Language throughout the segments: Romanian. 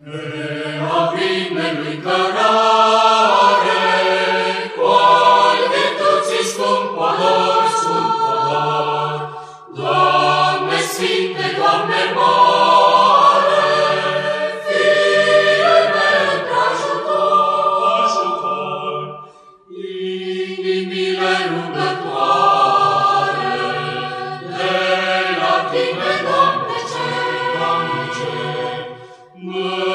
A vinelui cărare, cu al virtuții scump podor, scump podor. Doamne Sfinte, Doamne mare, fie-ne într-ajutor, ajutor. Inimile rugătoare, de la Tine, Doamne, cer, Doamne, cer. Mâna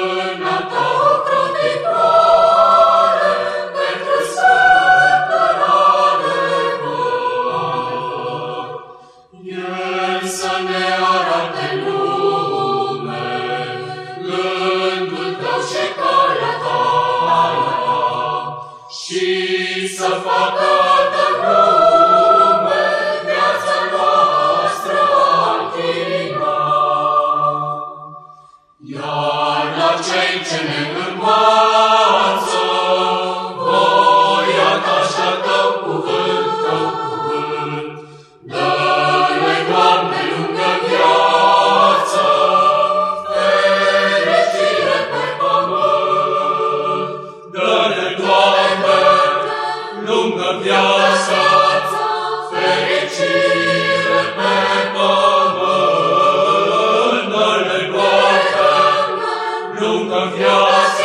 și să facă de lume viața noastră altina. Iar la cei ce ne în viața fericire pe pământ, dar ne lungă viața.